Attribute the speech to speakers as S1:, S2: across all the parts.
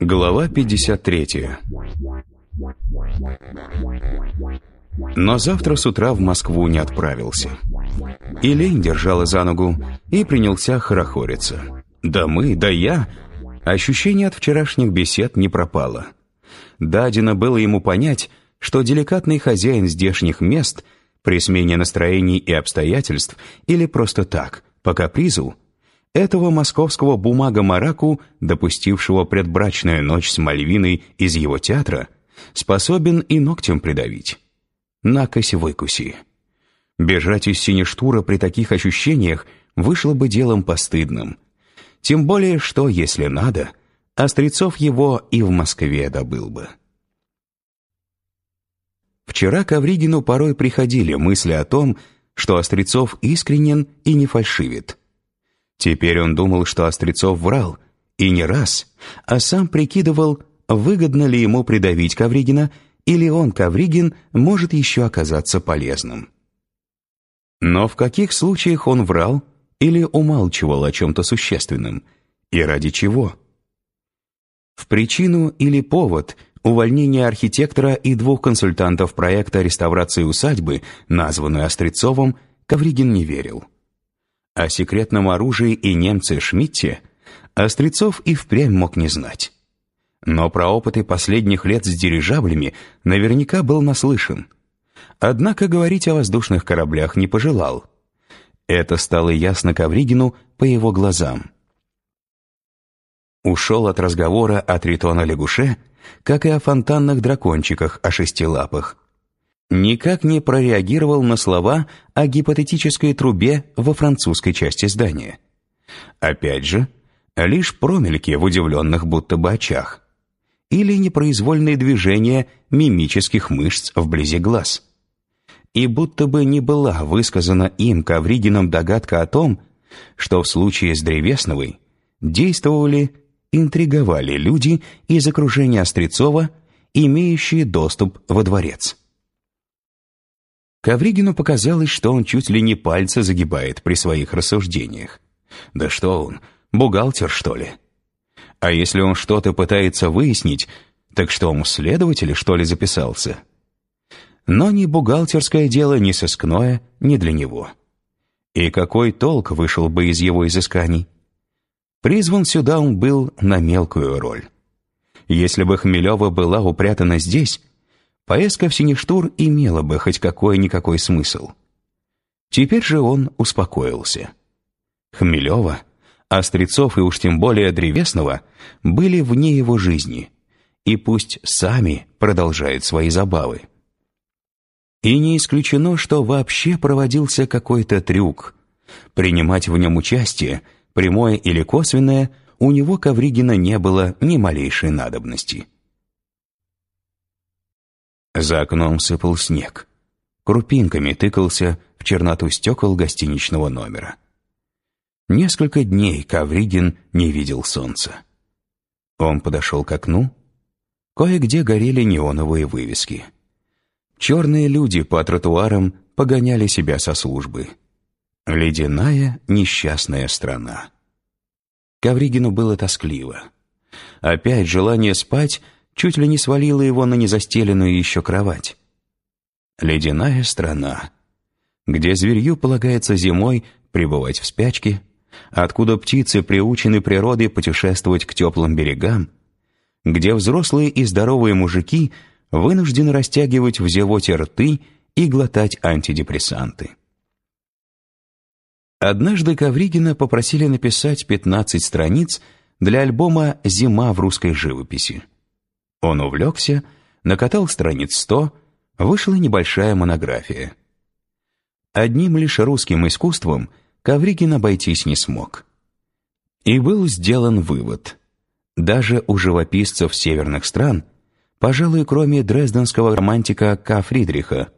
S1: Глава 53 Но завтра с утра в Москву не отправился. И лень держала за ногу, и принялся хорохориться. «Да мы, да я!» Ощущение от вчерашних бесед не пропало. Дадено было ему понять, что деликатный хозяин здешних мест при смене настроений и обстоятельств или просто так, по капризу, этого московского бумага-мараку, допустившего предбрачную ночь с Мальвиной из его театра, способен и ногтем придавить. Накось-выкуси. Бежать из синештура при таких ощущениях вышло бы делом постыдным. Тем более, что, если надо, Острецов его и в Москве добыл бы. Вчера к Авригину порой приходили мысли о том, что Острецов искренен и не фальшивит. Теперь он думал, что Острецов врал, и не раз, а сам прикидывал, выгодно ли ему придавить Ковригина, или он, Ковригин, может еще оказаться полезным. Но в каких случаях он врал или умалчивал о чем-то существенном, и ради чего? В причину или повод увольнения архитектора и двух консультантов проекта реставрации усадьбы, названную Острецовым, Ковригин не верил. О секретном оружии и немце Шмидте Острецов и впрямь мог не знать. Но про опыты последних лет с дирижаблями наверняка был наслышан. Однако говорить о воздушных кораблях не пожелал. Это стало ясно Ковригину по его глазам. Ушел от разговора о тритона-лягуше, как и о фонтанных дракончиках о шестилапах. Никак не прореагировал на слова о гипотетической трубе во французской части здания. Опять же, лишь промельки в удивленных будто бы очах. Или непроизвольные движения мимических мышц вблизи глаз. И будто бы не была высказана им Ковригином догадка о том, что в случае с Древесновой действовали, интриговали люди из окружения Острецова, имеющие доступ во дворец. Ковригину показалось, что он чуть ли не пальцы загибает при своих рассуждениях. Да что он, бухгалтер, что ли? А если он что-то пытается выяснить, так что он следователь, что ли, записался? Но ни бухгалтерское дело, ни сыскное, не для него. И какой толк вышел бы из его изысканий? Призван сюда он был на мелкую роль. Если бы Хмелева была упрятана здесь, поездка в Сиништур имела бы хоть какой-никакой смысл. Теперь же он успокоился. Хмелева, Острецов и уж тем более Древесного были вне его жизни, и пусть сами продолжают свои забавы. И не исключено, что вообще проводился какой-то трюк. Принимать в нем участие, прямое или косвенное, у него Ковригина не было ни малейшей надобности. За окном сыпал снег. Крупинками тыкался в черноту стекол гостиничного номера. Несколько дней Ковригин не видел солнца. Он подошел к окну. Кое-где горели неоновые вывески. Черные люди по тротуарам погоняли себя со службы. Ледяная несчастная страна. Ковригину было тоскливо. Опять желание спать чуть ли не свалило его на незастеленную еще кровать. Ледяная страна, где зверью полагается зимой пребывать в спячке, откуда птицы приучены природой путешествовать к теплым берегам, где взрослые и здоровые мужики вынуждены растягивать в зевоте рты и глотать антидепрессанты. Однажды Ковригина попросили написать 15 страниц для альбома «Зима в русской живописи». Он увлекся, накатал страниц 100, вышла небольшая монография. Одним лишь русским искусством Ковригин обойтись не смог. И был сделан вывод. Даже у живописцев северных стран, пожалуй, кроме дрезденского романтика К. Фридриха,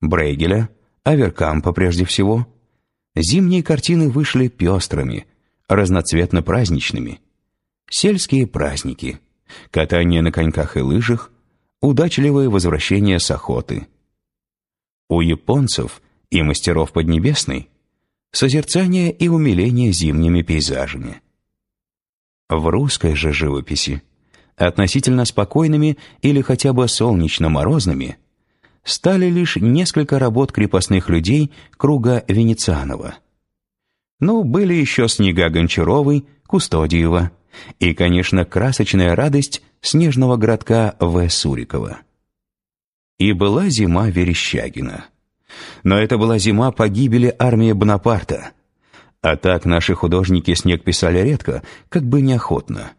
S1: Брейгеля, Аверкампа прежде всего, Зимние картины вышли пестрыми, разноцветно-праздничными. Сельские праздники, катание на коньках и лыжах, удачливое возвращение с охоты, У японцев и мастеров Поднебесной созерцание и умиление зимними пейзажами. В русской же живописи относительно спокойными или хотя бы солнечно-морозными стали лишь несколько работ крепостных людей круга Венецианова. Ну, были еще снега Гончаровой, Кустодиева и, конечно, красочная радость снежного городка В. Сурикова. И была зима Верещагина. Но это была зима погибели армии Бонапарта. А так наши художники снег писали редко, как бы неохотно.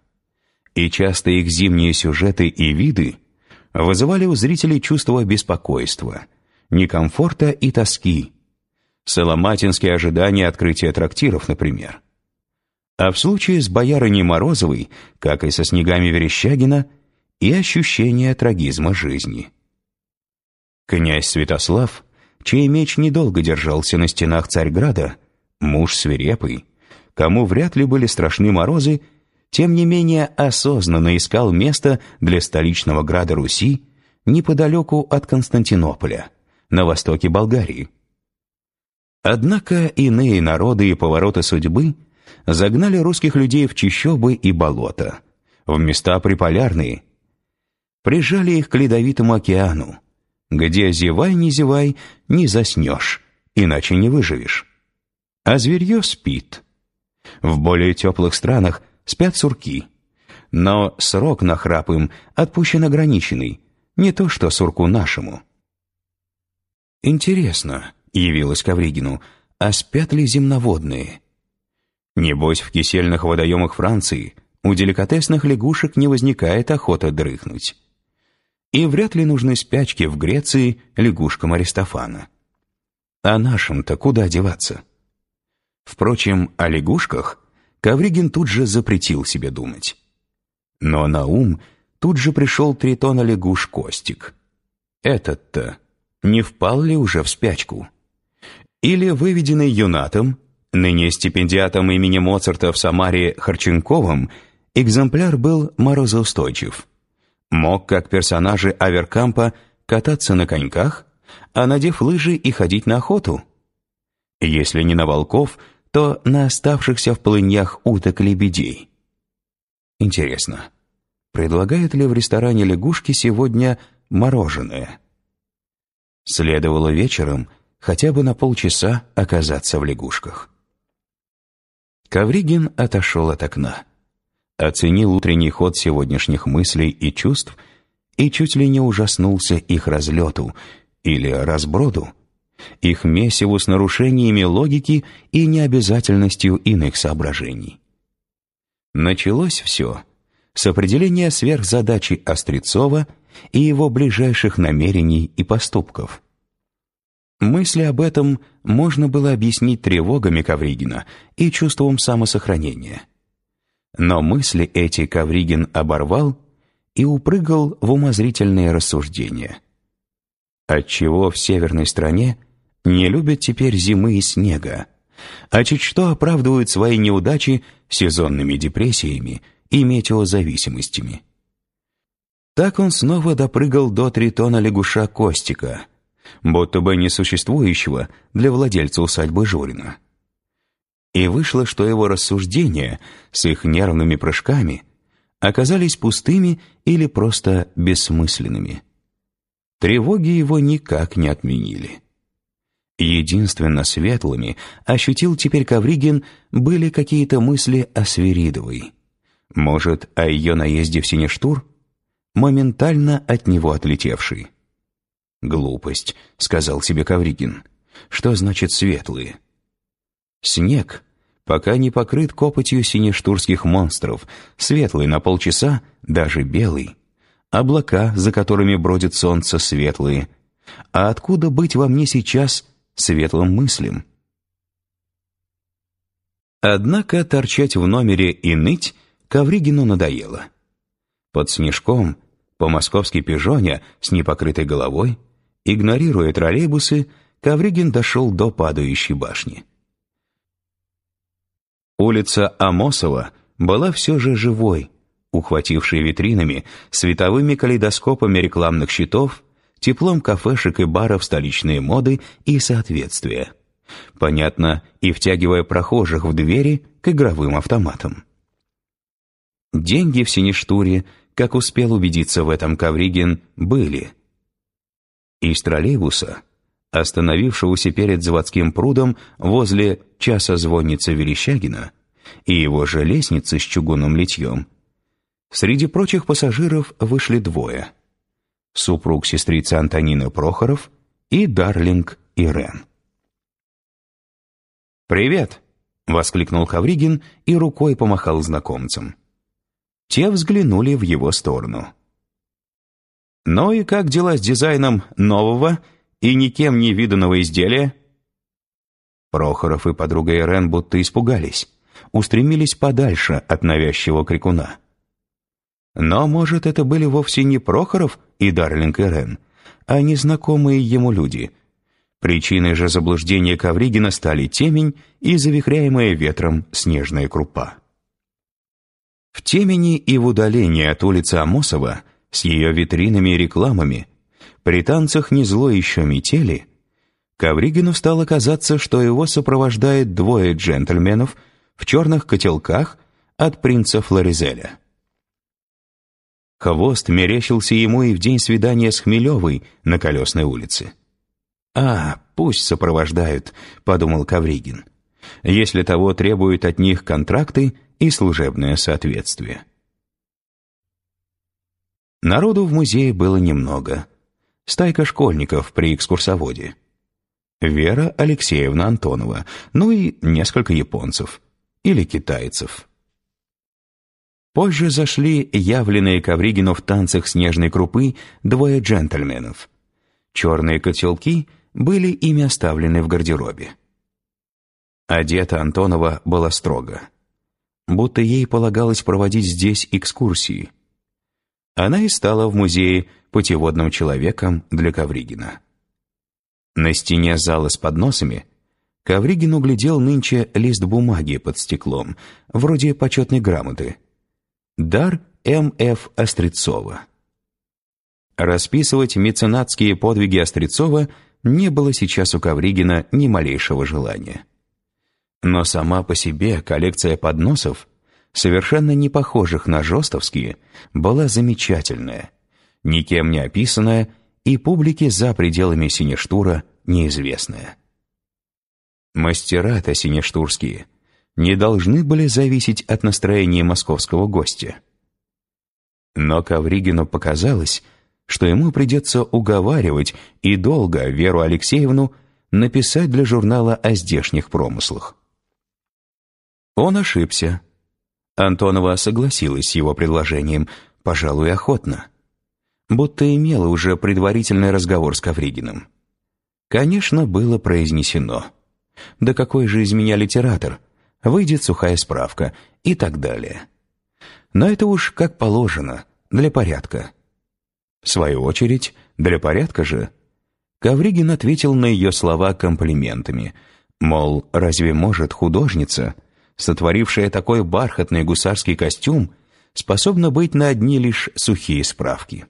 S1: И часто их зимние сюжеты и виды вызывали у зрителей чувство беспокойства, некомфорта и тоски. Соломатинские ожидания открытия трактиров, например. А в случае с боярыней Морозовой, как и со снегами Верещагина, и ощущение трагизма жизни. Князь Святослав, чей меч недолго держался на стенах Царьграда, муж свирепый, кому вряд ли были страшны морозы, тем не менее осознанно искал место для столичного града Руси неподалеку от Константинополя, на востоке Болгарии. Однако иные народы и повороты судьбы загнали русских людей в чащобы и болота, в места приполярные, прижали их к ледовитому океану, где зевай не зевай, не заснешь, иначе не выживешь. А зверье спит. В более теплых странах спят сурки. Но срок на храп им отпущен ограниченный, не то что сурку нашему. «Интересно», — явилась Ковригину, — «а спят ли земноводные?» Небось, в кисельных водоемах Франции у деликатесных лягушек не возникает охота дрыхнуть. И вряд ли нужны спячки в Греции лягушкам Аристофана. А нашим-то куда деваться? Впрочем, о лягушках Ковригин тут же запретил себе думать. Но на ум тут же пришел тритона лягуш Костик. Этот-то не впал ли уже в спячку? Или выведенный юнатом, ныне стипендиатом имени Моцарта в Самаре Харченковым, экземпляр был морозоустойчив. Мог, как персонажи Аверкампа, кататься на коньках, а надев лыжи и ходить на охоту. Если не на волков – то на оставшихся в полыньях уток-лебедей. Интересно, предлагают ли в ресторане лягушки сегодня мороженое? Следовало вечером хотя бы на полчаса оказаться в лягушках. Ковригин отошел от окна, оценил утренний ход сегодняшних мыслей и чувств и чуть ли не ужаснулся их разлету или разброду, их месиву с нарушениями логики и необязательностью иных соображений. Началось все с определения сверхзадачи Острецова и его ближайших намерений и поступков. Мысли об этом можно было объяснить тревогами Ковригина и чувством самосохранения. Но мысли эти Ковригин оборвал и упрыгал в умозрительные рассуждения. Отчего в северной стране – не любят теперь зимы и снега, а чуть что оправдывают свои неудачи сезонными депрессиями и метеозависимостями. Так он снова допрыгал до тритона лягуша Костика, будто бы несуществующего для владельца усадьбы Журина. И вышло, что его рассуждения с их нервными прыжками оказались пустыми или просто бессмысленными. Тревоги его никак не отменили. Единственно светлыми, ощутил теперь Ковригин, были какие-то мысли о Свиридовой. Может, о ее наезде в Синештур? Моментально от него отлетевший. «Глупость», — сказал себе Ковригин. «Что значит светлые?» «Снег, пока не покрыт копотью синештурских монстров, светлый на полчаса, даже белый. Облака, за которыми бродит солнце, светлые. А откуда быть во мне сейчас светлым мыслям. Однако торчать в номере и ныть Ковригину надоело. Под снежком, по московской пижоне с непокрытой головой, игнорируя троллейбусы, Ковригин дошел до падающей башни. Улица Амосова была все же живой, ухватившей витринами, световыми калейдоскопами рекламных щитов, теплом кафешек и баров столичные моды и соответствия. Понятно, и втягивая прохожих в двери к игровым автоматам. Деньги в Сиништуре, как успел убедиться в этом Ковригин, были. Из троллейбуса, остановившегося перед заводским прудом возле часа звонницы Верещагина, и его же лестницы с чугунным литьем, среди прочих пассажиров вышли двое. Супруг сестрицы Антонины Прохоров и Дарлинг Ирен. «Привет!» — воскликнул Хавригин и рукой помахал знакомцам. Те взглянули в его сторону. «Ну и как дела с дизайном нового и никем не виданного изделия?» Прохоров и подруга Ирен будто испугались, устремились подальше от навязчивого крикуна. Но, может, это были вовсе не Прохоров и Дарлинг Ирен, а незнакомые ему люди — Причиной же заблуждения Ковригина стали темень и завихряемая ветром снежная крупа. В темени и в удалении от улицы Амосова с ее витринами и рекламами, при танцах не зло еще метели, Ковригину стало казаться, что его сопровождает двое джентльменов в черных котелках от принца Флоризеля. Хвост мерещился ему и в день свидания с Хмелевой на Колесной улице. «А, пусть сопровождают», — подумал Кавригин, «если того требуют от них контракты и служебное соответствие». Народу в музее было немного. Стайка школьников при экскурсоводе. Вера Алексеевна Антонова, ну и несколько японцев. Или китайцев. Позже зашли явленные Ковригину в танцах снежной крупы двое джентльменов. Черные котелки — были ими оставлены в гардеробе. Одета Антонова была строго. Будто ей полагалось проводить здесь экскурсии. Она и стала в музее путеводным человеком для Ковригина. На стене зала с подносами Ковригин углядел нынче лист бумаги под стеклом, вроде почетной грамоты. Дар М.Ф. Острецова. Расписывать меценатские подвиги Острецова не было сейчас у Ковригина ни малейшего желания. Но сама по себе коллекция подносов, совершенно не похожих на жестовские, была замечательная, никем не описанная и публике за пределами Синештура неизвестная. Мастера-то синештурские не должны были зависеть от настроения московского гостя. Но Ковригину показалось, что ему придется уговаривать и долго Веру Алексеевну написать для журнала о здешних промыслах. Он ошибся. Антонова согласилась с его предложением, пожалуй, охотно. Будто имела уже предварительный разговор с Ковригиным. Конечно, было произнесено. «Да какой же из меня литератор? Выйдет сухая справка» и так далее. Но это уж как положено, для порядка. В свою очередь, для порядка же, Ковригин ответил на ее слова комплиментами, мол, разве может художница, сотворившая такой бархатный гусарский костюм, способна быть на одни лишь сухие справки?